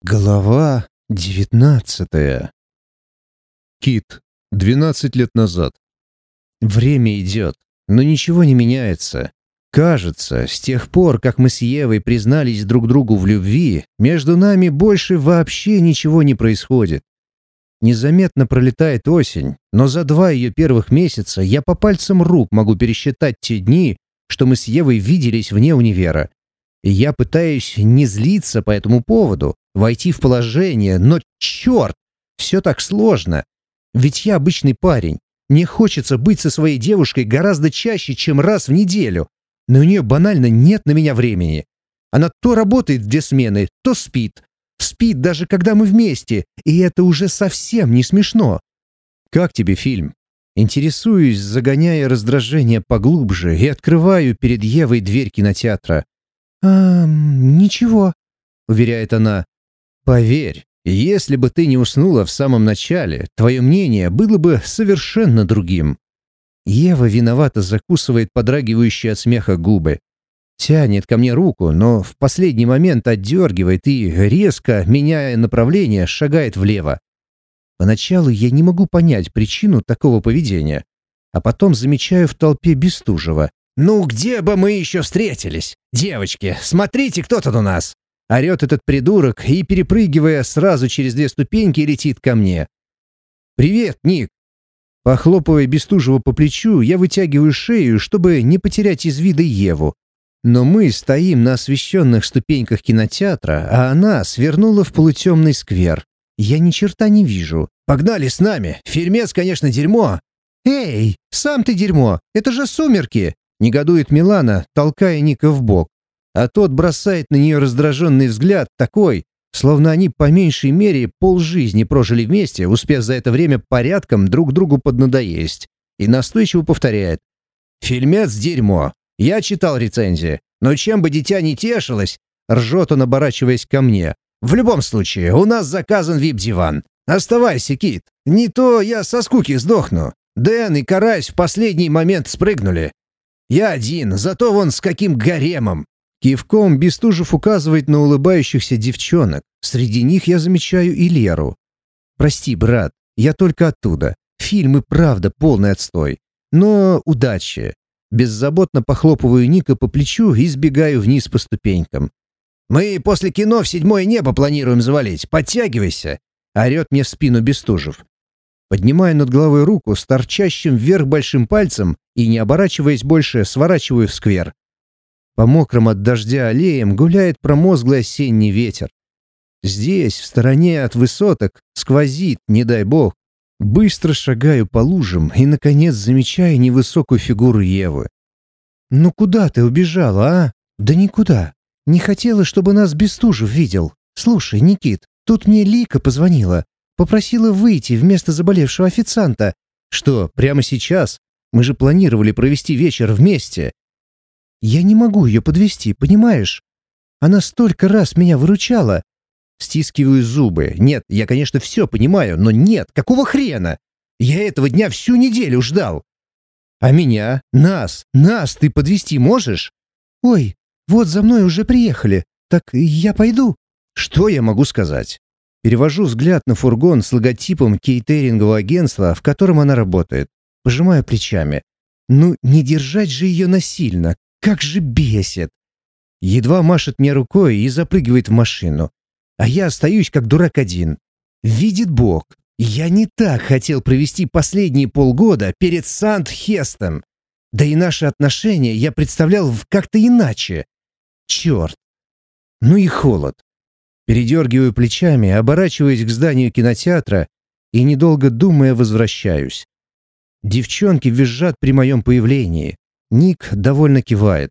Глава девятнадцатая. Кит. Двенадцать лет назад. Время идет, но ничего не меняется. Кажется, с тех пор, как мы с Евой признались друг другу в любви, между нами больше вообще ничего не происходит. Незаметно пролетает осень, но за два ее первых месяца я по пальцам рук могу пересчитать те дни, что мы с Евой виделись вне универа. Я пытаюсь не злиться по этому поводу, войти в положение, но черт, все так сложно. Ведь я обычный парень. Мне хочется быть со своей девушкой гораздо чаще, чем раз в неделю. Но у нее банально нет на меня времени. Она то работает две смены, то спит. Спит даже когда мы вместе, и это уже совсем не смешно. Как тебе фильм? Интересуюсь, загоняя раздражение поглубже и открываю перед Евой дверь кинотеатра. «А, ничего», — уверяет она. «Поверь, если бы ты не уснула в самом начале, твое мнение было бы совершенно другим». Ева виновато закусывает подрагивающие от смеха губы. Тянет ко мне руку, но в последний момент отдергивает и, резко, меняя направление, шагает влево. Поначалу я не могу понять причину такого поведения, а потом замечаю в толпе Бестужева. «Ну где бы мы еще встретились? Девочки, смотрите, кто тут у нас!» Орет этот придурок и, перепрыгивая сразу через две ступеньки, летит ко мне. «Привет, Ник!» Похлопывая Бестужева по плечу, я вытягиваю шею, чтобы не потерять из вида Еву. Но мы стоим на освещенных ступеньках кинотеатра, а она свернула в полутемный сквер. Я ни черта не вижу. «Погнали с нами! Фильмец, конечно, дерьмо!» «Эй, сам ты дерьмо! Это же сумерки!» Негодует Милана, толкая Ника в бок. А тот бросает на нее раздраженный взгляд, такой, словно они по меньшей мере полжизни прожили вместе, успев за это время порядком друг другу поднадоесть. И настойчиво повторяет. «Фильмец — дерьмо. Я читал рецензии. Но чем бы дитя не тешилось...» Ржет он, оборачиваясь ко мне. «В любом случае, у нас заказан вип-диван. Оставайся, Кит. Не то я со скуки сдохну. Дэн и Карась в последний момент спрыгнули. Я один, зато вон с каким гаремом!» Кивком Бестужев указывает на улыбающихся девчонок. Среди них я замечаю и Леру. «Прости, брат, я только оттуда. Фильм и правда полный отстой. Но удачи!» Беззаботно похлопываю Ника по плечу и сбегаю вниз по ступенькам. «Мы после кино в седьмое небо планируем завалить. Подтягивайся!» Орет мне в спину Бестужев. Поднимаю над головой руку с торчащим вверх большим пальцем и, не оборачиваясь больше, сворачиваю в сквер. По мокрым от дождя аллеям гуляет промозглый осенний ветер. Здесь, в стороне от высоток, сквозит, не дай бог. Быстро шагаю по лужам и, наконец, замечаю невысокую фигуру Евы. «Ну куда ты убежала, а?» «Да никуда. Не хотела, чтобы нас Бестужев видел. Слушай, Никит, тут мне Лика позвонила. Попросила выйти вместо заболевшего официанта. Что, прямо сейчас? Мы же планировали провести вечер вместе. Я не могу ее подвести, понимаешь? Она столько раз меня выручала. Стискиваю зубы. Нет, я, конечно, все понимаю, но нет, какого хрена? Я этого дня всю неделю ждал. А меня, нас, нас ты подвести можешь? Ой, вот за мной уже приехали. Так я пойду. Что я могу сказать? Перевожу взгляд на фургон с логотипом кейтерингового агентства, в котором она работает. Пожимаю плечами. Ну, не держать же ее насильно. Как же бесит. Едва машет мне рукой и запрыгивает в машину. А я остаюсь как дурак один. Видит Бог. Я не так хотел провести последние полгода перед Санд-Хестом. Да и наши отношения я представлял как-то иначе. Черт. Ну и холод. Передергиваю плечами, оборачиваясь к зданию кинотеатра и, недолго думая, возвращаюсь. Девчонки визжат при моем появлении. Ник довольно кивает.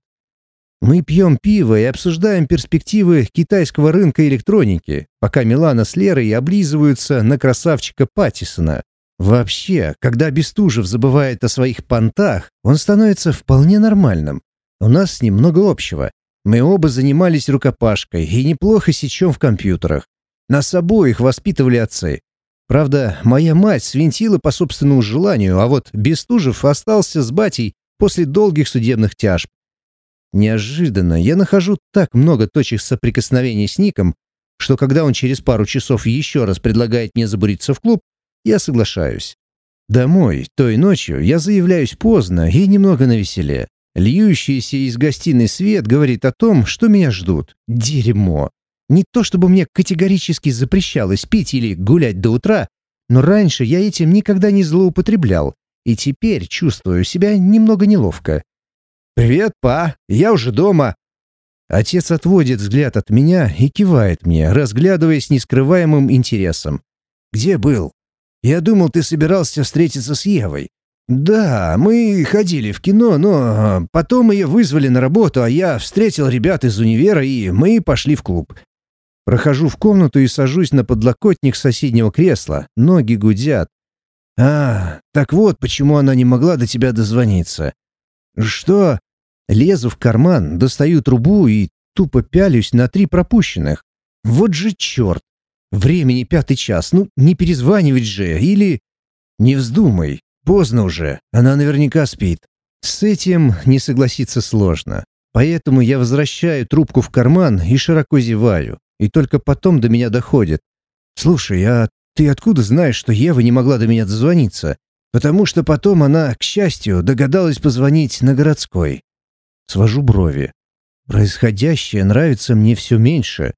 Мы пьем пиво и обсуждаем перспективы китайского рынка электроники, пока Милана с Лерой облизываются на красавчика Паттисона. Вообще, когда Бестужев забывает о своих понтах, он становится вполне нормальным. У нас с ним много общего. Мы оба занимались рукопашкой и неплохо сечем в компьютерах. Нас обоих воспитывали отцы. Правда, моя мать свинтила по собственному желанию, а вот Бестужев остался с батей после долгих судебных тяжб. Неожиданно я нахожу так много точек соприкосновений с Ником, что когда он через пару часов еще раз предлагает мне забуриться в клуб, я соглашаюсь. Домой той ночью я заявляюсь поздно и немного навеселе. Льющийся из гостиной свет говорит о том, что меня ждут. Дерьмо. Не то чтобы мне категорически запрещалось пить или гулять до утра, но раньше я этим никогда не злоупотреблял, и теперь чувствую себя немного неловко. «Привет, па, я уже дома». Отец отводит взгляд от меня и кивает мне, разглядывая с нескрываемым интересом. «Где был?» «Я думал, ты собирался встретиться с Евой». «Да, мы ходили в кино, но потом ее вызвали на работу, а я встретил ребят из универа, и мы пошли в клуб. Прохожу в комнату и сажусь на подлокотник соседнего кресла. Ноги гудят. «А, так вот, почему она не могла до тебя дозвониться». «Что?» Лезу в карман, достаю трубу и тупо пялюсь на три пропущенных. Вот же черт! Времени пятый час, ну не перезванивать же, или... Не вздумай, поздно уже, она наверняка спит. С этим не согласиться сложно. Поэтому я возвращаю трубку в карман и широко зеваю и только потом до меня доходит. «Слушай, а ты откуда знаешь, что Ева не могла до меня дозвониться? Потому что потом она, к счастью, догадалась позвонить на городской». Свожу брови. Происходящее нравится мне все меньше.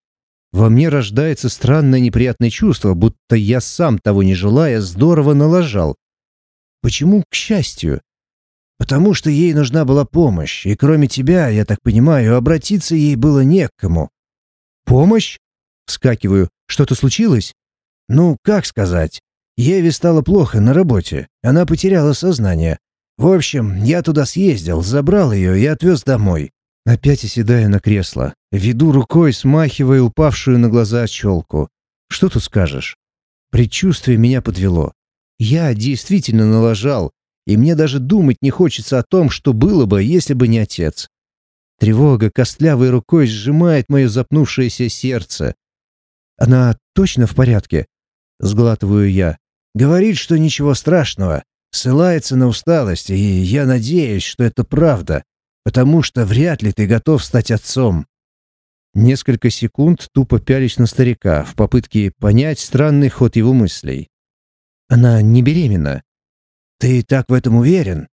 Во мне рождается странное неприятное чувство, будто я сам, того не желая, здорово налажал. Почему к счастью? Потому что ей нужна была помощь, и кроме тебя, я так понимаю, обратиться ей было не к кому. «Помощь?» Вскакиваю. «Что-то случилось?» «Ну, как сказать? Еве стало плохо на работе. Она потеряла сознание. В общем, я туда съездил, забрал ее и отвез домой». Опять оседаю на кресло. Веду рукой, смахивая упавшую на глаза челку. «Что тут скажешь?» Предчувствие меня подвело. Я действительно налажал, и мне даже думать не хочется о том, что было бы, если бы не отец. Тревога костлявой рукой сжимает мое запнувшееся сердце. «Она точно в порядке?» — сглатываю я. «Говорит, что ничего страшного. Ссылается на усталость, и я надеюсь, что это правда, потому что вряд ли ты готов стать отцом». Несколько секунд тупо пялись на старика в попытке понять странный ход его мыслей. «Она не беременна». «Ты так в этом уверен?»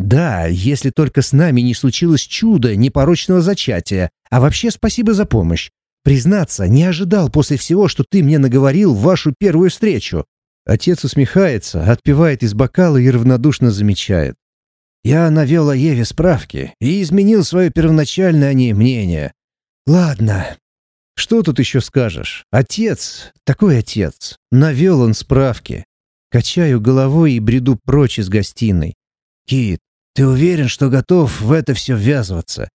Да, если только с нами не случилось чудо непорочного зачатия. А вообще спасибо за помощь. Признаться, не ожидал после всего, что ты мне наговорил в вашу первую встречу. Отец усмехается, отпивает из бокала и равнодушно замечает. Я навел о Еве справки и изменил свое первоначальное о ней мнение. Ладно. Что тут еще скажешь? Отец, такой отец. Навел он справки. Качаю головой и бреду прочь из гостиной. Кит, ты уверен, что готов в это все ввязываться?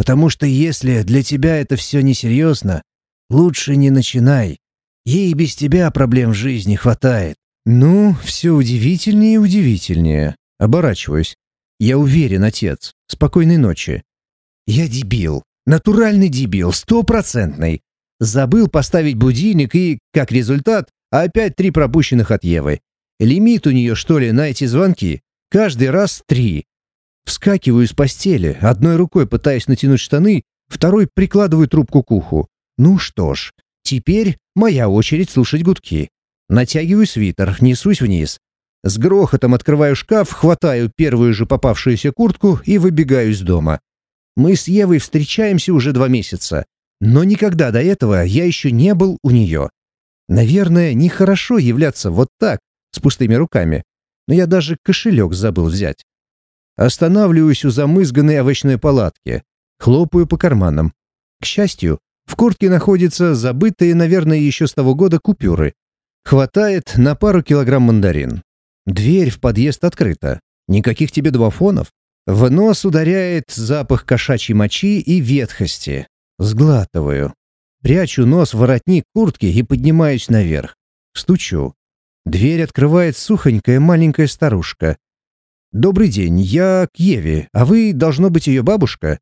Потому что если для тебя это все несерьезно, лучше не начинай. Ей без тебя проблем в жизни хватает. Ну, все удивительнее и удивительнее. Оборачиваюсь. Я уверен, отец. Спокойной ночи. Я дебил. Натуральный дебил, стопроцентный. Забыл поставить будильник и, как результат, опять три пропущенных от Евы. Лимит у нее, что ли, на эти звонки? Каждый раз три. Вскакиваю с постели, одной рукой пытаясь натянуть штаны, второй прикладываю трубку к уху. Ну что ж, теперь моя очередь слушать гудки. Натягиваю свитер, несусь вниз. С грохотом открываю шкаф, хватаю первую же попавшуюся куртку и выбегаю из дома. Мы с Евой встречаемся уже два месяца, но никогда до этого я еще не был у нее. Наверное, нехорошо являться вот так, с пустыми руками, но я даже кошелек забыл взять. Останавливаюсь у замызганной овощной палатки. Хлопаю по карманам. К счастью, в куртке находятся забытые, наверное, еще с того года купюры. Хватает на пару килограмм мандарин. Дверь в подъезд открыта. Никаких тебе двофонов. В нос ударяет запах кошачьей мочи и ветхости. Сглатываю. Прячу нос в воротник куртки и поднимаюсь наверх. Стучу. Дверь открывает сухонькая маленькая старушка. «Добрый день, я к Еве, а вы, должно быть, ее бабушка?»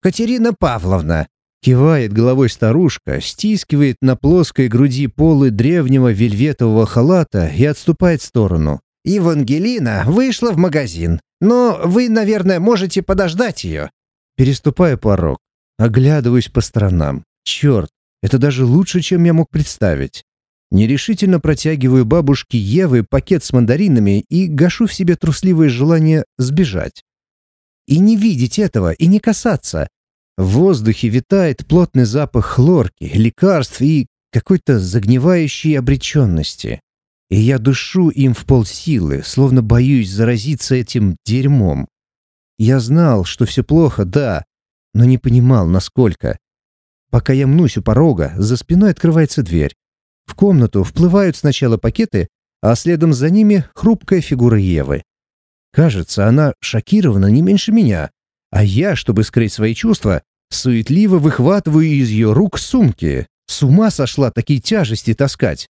«Катерина Павловна», — кивает головой старушка, стискивает на плоской груди полы древнего вельветового халата и отступает в сторону. «Евангелина вышла в магазин, но вы, наверное, можете подождать ее». Переступаю порог, оглядываюсь по сторонам. Черт, Это даже лучше, чем я мог представить. Нерешительно протягиваю бабушке Евы пакет с мандаринами и гашу в себе трусливое желание сбежать. И не видеть этого, и не касаться. В воздухе витает плотный запах хлорки, лекарств и какой-то загнивающей обреченности. И я душу им в полсилы, словно боюсь заразиться этим дерьмом. Я знал, что все плохо, да, но не понимал, насколько. Пока я мнусь у порога, за спиной открывается дверь. В комнату вплывают сначала пакеты, а следом за ними хрупкая фигура Евы. Кажется, она шокирована не меньше меня, а я, чтобы скрыть свои чувства, суетливо выхватываю из ее рук сумки. С ума сошла такие тяжести таскать.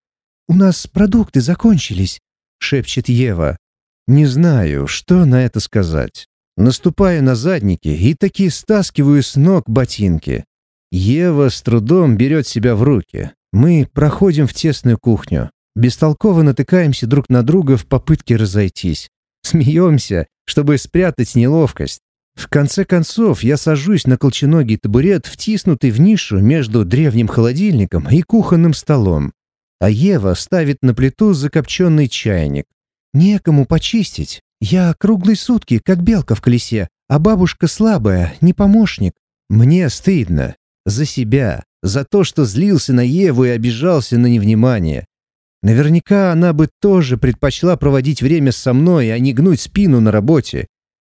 «У нас продукты закончились», — шепчет Ева. Не знаю, что на это сказать. Наступаю на задники и таки стаскиваю с ног ботинки. Ева с трудом берет себя в руки. Мы проходим в тесную кухню. Бестолково натыкаемся друг на друга в попытке разойтись. Смеемся, чтобы спрятать неловкость. В конце концов, я сажусь на колченогий табурет, втиснутый в нишу между древним холодильником и кухонным столом. А Ева ставит на плиту закопченный чайник. Некому почистить. Я круглые сутки, как белка в колесе, а бабушка слабая, не помощник. Мне стыдно. За себя, за то, что злился на Еву и обижался на невнимание. Наверняка она бы тоже предпочла проводить время со мной, а не гнуть спину на работе.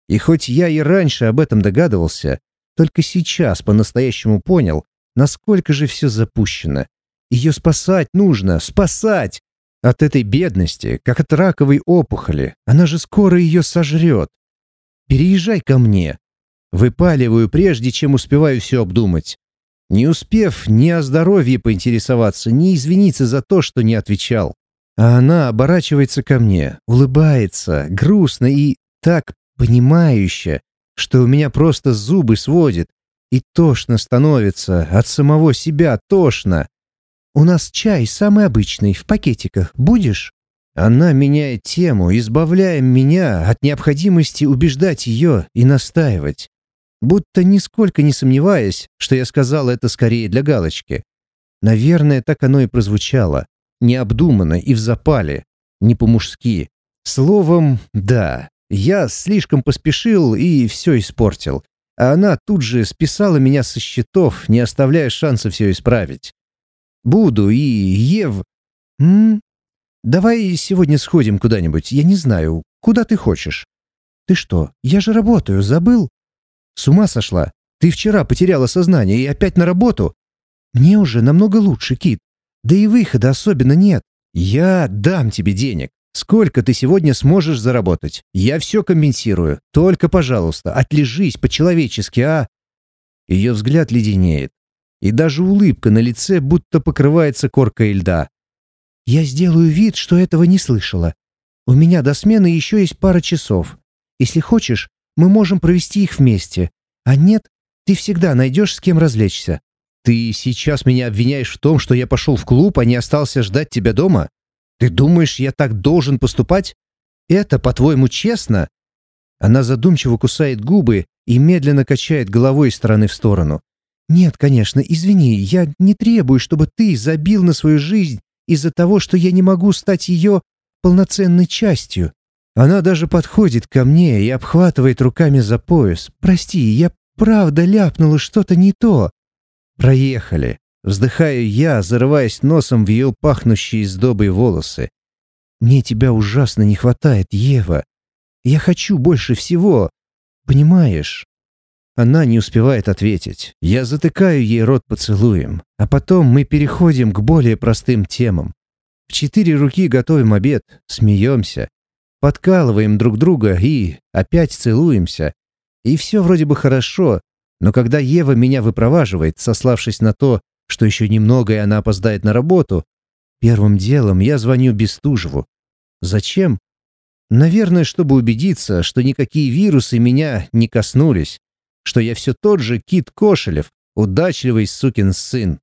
И хоть я и раньше об этом догадывался, только сейчас по-настоящему понял, насколько же все запущено. Ее спасать нужно, спасать! От этой бедности, как от раковой опухоли, она же скоро ее сожрет. Переезжай ко мне. Выпаливаю, прежде чем успеваю все обдумать. Не успев ни о здоровье поинтересоваться, ни извиниться за то, что не отвечал. А она оборачивается ко мне, улыбается, грустно и так понимающе, что у меня просто зубы сводит, и тошно становится, от самого себя тошно. «У нас чай самый обычный, в пакетиках. Будешь?» Она меняет тему, избавляя меня от необходимости убеждать ее и настаивать будто нисколько не сомневаясь, что я сказал это скорее для галочки. Наверное, так оно и прозвучало. Необдуманно и в запале, не по-мужски. Словом, да, я слишком поспешил и все испортил. А она тут же списала меня со счетов, не оставляя шанса все исправить. Буду и Ев... М? Давай сегодня сходим куда-нибудь, я не знаю, куда ты хочешь. Ты что, я же работаю, забыл? С ума сошла? Ты вчера потеряла сознание и опять на работу? Мне уже намного лучше, Кит. Да и выхода особенно нет. Я дам тебе денег. Сколько ты сегодня сможешь заработать? Я все компенсирую. Только, пожалуйста, отлежись по-человечески, а...» Ее взгляд леденеет. И даже улыбка на лице будто покрывается коркой льда. «Я сделаю вид, что этого не слышала. У меня до смены еще есть пара часов. Если хочешь, мы можем провести их вместе. А нет, ты всегда найдешь с кем развлечься. Ты сейчас меня обвиняешь в том, что я пошел в клуб, а не остался ждать тебя дома? Ты думаешь, я так должен поступать? Это, по-твоему, честно?» Она задумчиво кусает губы и медленно качает головой из стороны в сторону. «Нет, конечно, извини, я не требую, чтобы ты забил на свою жизнь из-за того, что я не могу стать ее полноценной частью. Она даже подходит ко мне и обхватывает руками за пояс. «Прости, я правда ляпнула что-то не то». «Проехали». Вздыхаю я, зарываясь носом в ее пахнущие сдобой волосы. «Мне тебя ужасно не хватает, Ева. Я хочу больше всего. Понимаешь?» Она не успевает ответить. Я затыкаю ей рот поцелуем, а потом мы переходим к более простым темам. В четыре руки готовим обед, смеемся, подкалываем друг друга и опять целуемся. И все вроде бы хорошо, но когда Ева меня выпроваживает, сославшись на то, что еще немного и она опоздает на работу, первым делом я звоню Бестужеву. Зачем? Наверное, чтобы убедиться, что никакие вирусы меня не коснулись, что я все тот же Кит Кошелев, удачливый сукин сын.